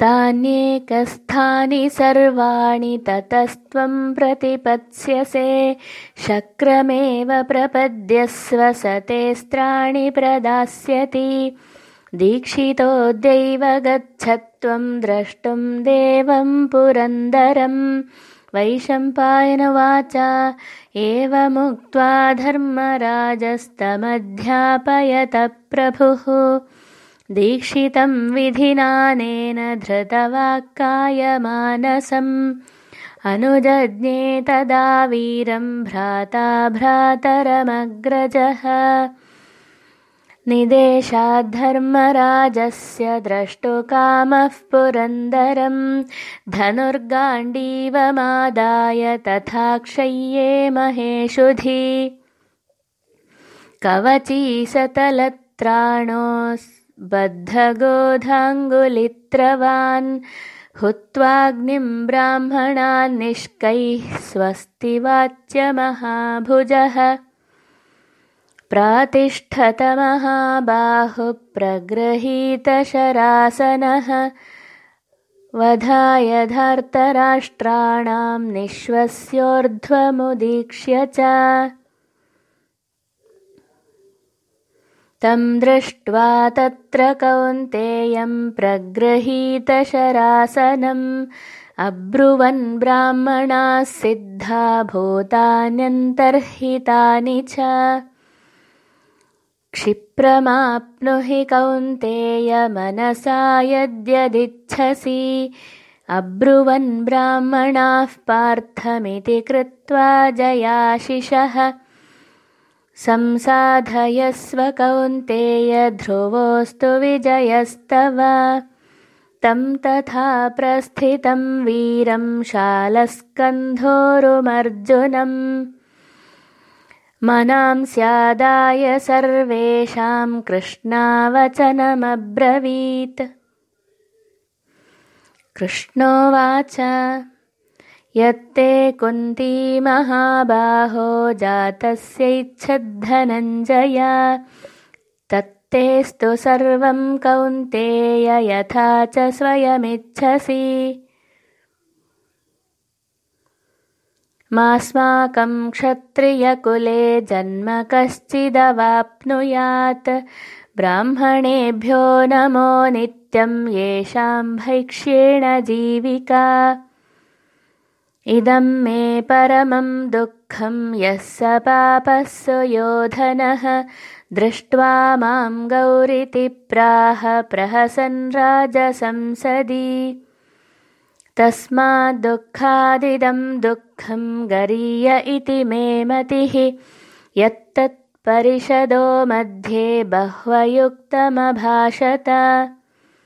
तान्येकस्थानि सर्वाणि ततस्त्वं प्रतिपत्स्यसे शक्रमेव प्रपद्यस्व सतेस्त्राणि प्रदास्यति। दीक्षितोऽद्यैव गच्छत्वं द्रष्टुं देवं पुरन्दरम्। वैशम्पायनवाच एवमुक्त्वा धर्मराजस्तमध्यापयत प्रभुः दीक्षितं विधिनानेन धृतवाक्कायमानसम्। अनुजज्ञे तदा वीरं भ्राता भ्रातरमग्रजः। निदेशाद्धर्मराजस्य द्रष्टुकामः पुरन्दरं धनुर्गाण्डीवमादाय तथा क्षय्ये महेशुधि बद्धगोधाङ्गुलित्रवान् हुत्वाग्निं ब्राह्मणान् निष्कैः स्वस्ति वाच्यमहाभुजः। प्रातिष्ठतमहाबाहुप्रगृहीतशरासनः वधाय धार्तराष्ट्राणां निःश्वस्योर्ध्वमुदीक्ष्य च तं दृष्ट्वा तत्र कौन्तेयं प्रगृहीतशरासनम्। अब्रुवन् ब्राह्मणाः सिद्धा भूतान्यन्तर्हितानि च। क्षिप्रमाप्नुहि कौन्तेय मनसा यद्यदिच्छसि। अब्रुवन् ब्राह्मणाः पार्थमिति कृत्वा जयाशिषः संसाधयस्व कौन्तेय ध्रुवोऽस्तु विजयस्तव। तं तथा प्रस्थितं वीरं शालस्कन्धोरुमर्जुनम् मनां स्यादाय सर्वेषां कृष्णावचनमब्रवीत्। कृष्णोवाच यत्ते कुन्ती महाबाहो जातस्यैच्छद्धनञ्जय तत्तेस्तु सर्वं कौन्तेय यथा च स्वयमिच्छसि। मास्माकं क्षत्रियकुले जन्म कश्चिदवाप्नुयात्। ब्राह्मणेभ्यो नमो नित्यं येषां भैक्ष्येण जीविका इदं मे परमं दुःखं यः स पापः योधनः। दृष्ट्वा मां गौरिति प्राह प्रहसन् राजसंसदि तस्माद्दुःखादिदं दुःखं गरीय इति मे मतिः। यत्तत्परिषदो मध्ये बह्वयुक्तमभाषत